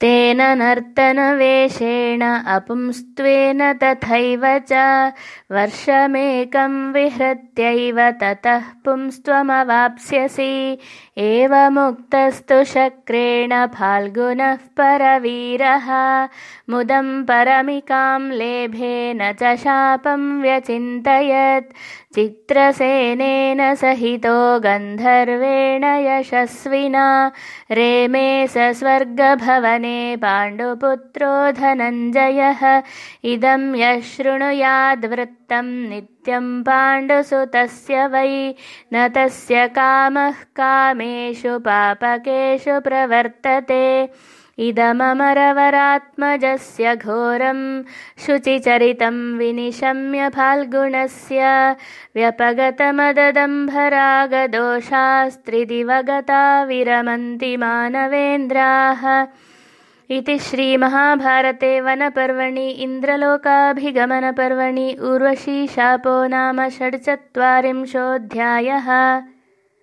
तेन नर्तनवेषेण अपुंस्त्वेन तथैव च वर्षमेकं विहृत्यैव ततः पुंस्त्वमवाप्स्यसि। एवमुक्तस्तु शक्रेण फाल्गुनः परवीरः। मुदं परमिकां लेभेन च शापं व्यचिन्तयत्। चित्रसेनेन सहितो गन्धर्वेण यशस्विना। रेमे स स्वर्गभवने पाण्डुपुत्रो धनञ्जयः इदं यः शृणुयाद्वृत्तं नित्यं पाण्डुसुतस्य वै। न तस्य कामः कामेषु पापकेषु प्रवर्तते। इदममरवरात्मजस्य घोरं शुचिचरितं विनिशम्य फाल्गुणस्य। व्यपगतमददम्भरागदोषास्त्रिदिवगता विरमन्ति मानवेन्द्राः इति श्रीमहाभारते वनपर्वणि इन्द्रलोकाभिगमनपर्वणि उर्वशीशापो नाम षड्चत्वारिंशोऽध्यायः